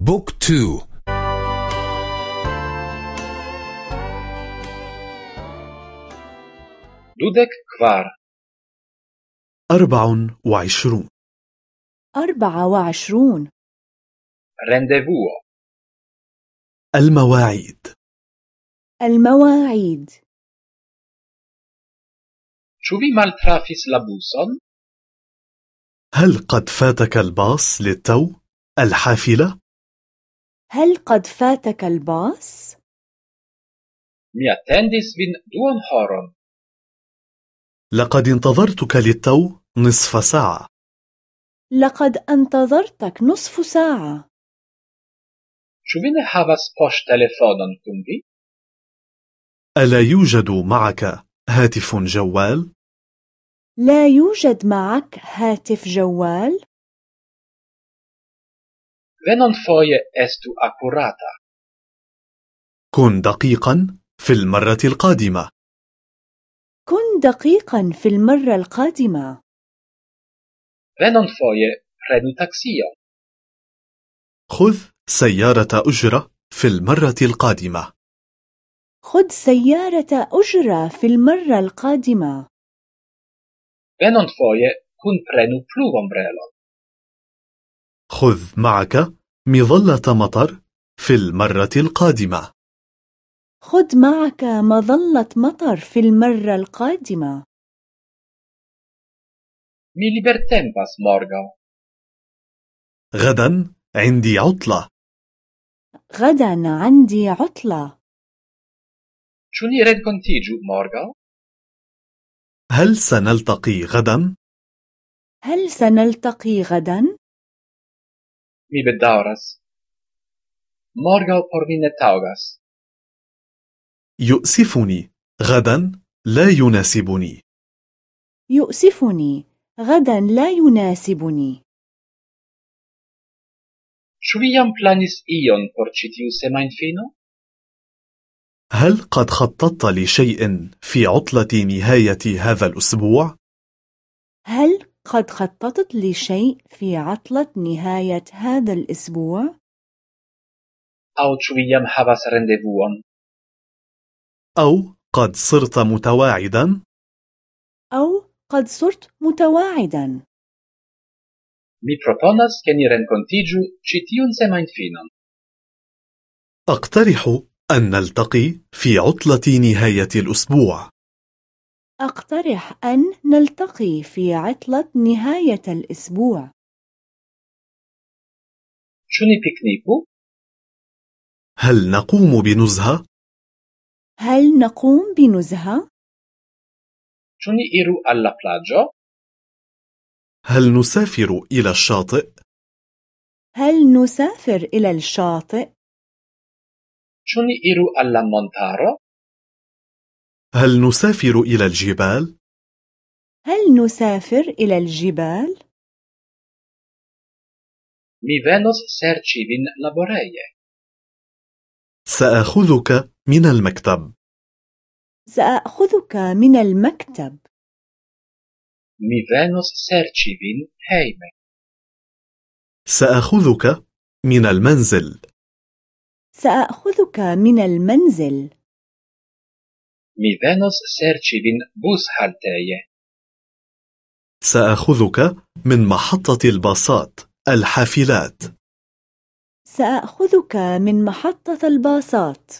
Book two. Dudek kvar أربع وعشرون. أربعة وعشرون. Rendevuo. المواعيد. المواعيد. vi maltrafis la buson? هل قد فاتك الباص للتو؟ الحافلة؟ هل قد فاتك الباص؟ Mi attendis vin duonhoron. لقد انتظرتك للتو نصف ساعة لقد انتظرتك نصف ساعة Ĉu vi ne havas poŝtelefonon kun vi? ألا يوجد معك هاتف جوال؟ لا يوجد معك هاتف جوال؟ Venonfoje estu akurata. كن دقيقا في المرة القادمة كن دقيقا في المرة القادمة Venonfoje prenu taksion. خذ سيارة أجرة في المرة القادمة خذ سيارة أجرة في المرة القادمة Venonfoje kunprenu pluvombrelon. خذ معك مظلة مطر في المرة القادمة خذ معك مظلة مطر في المرة القادمة Mi libertempas morgaŭ. غدا عندي عطلة غدا عندي عطلة Ĉu ni renkontiĝu morgaŭ? هل سنلتقي غدا؟ هل سنلتقي غدا؟ Mi bedaŭras. Morgaŭ por mi ne taŭgas. يؤسفني غدا لا يناسبني يؤسفني غدا لا يناسبني Ĉu vi jam planis ion por ĉi tiu semajnfino? هل قد خططت لشيء في عطلة نهاية هذا الأسبوع؟ هل قد خططت لشيء في عطلة نهاية هذا الأسبوع؟ Ĉu vi jam havas rendevuon? أو قد صرت متواعدا؟ أو قد صرت متواعدا Mi proponas ke ni renkontiĝu ĉi tiun semajnfinon. أقترح أن نلتقي في عطلة نهاية الأسبوع أقترح أن نلتقي في عطلة نهاية الأسبوع ni pikniku? هل نقوم بنزهة؟ هل نقوم بنزهة؟ Iru al la plaĝo? هل نسافر إلى الشاطئ؟ هل نسافر إلى الشاطئ؟ Iru al la montaro? هل نسافر إلى الجبال؟ هل نسافر إلى الجبال؟ Mi venos serĉi vin laboreje. سآخذك من المكتب سأخذك من المكتب Mi venos serĉi vin hejme. سآخذك من المنزل سأخذك من المنزل Mi venos serĉi vin bushalteje. سآخذك من محطة الباصات الحافلات سأخذك من محطة الباصات